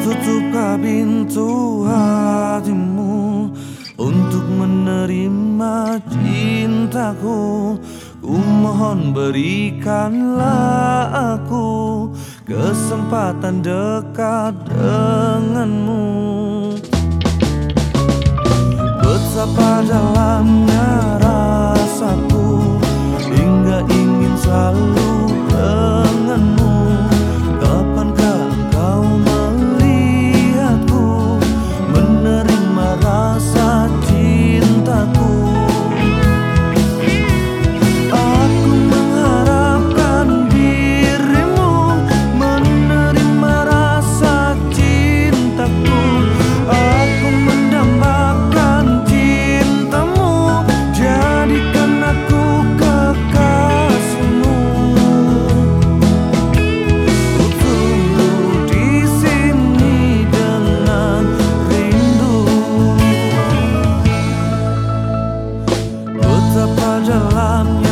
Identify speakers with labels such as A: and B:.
A: Tutupkah pintu hatimu Untuk menerima cintaku. Ku mohon berikanlah aku Kesempatan dekat denganmu Jerusalem.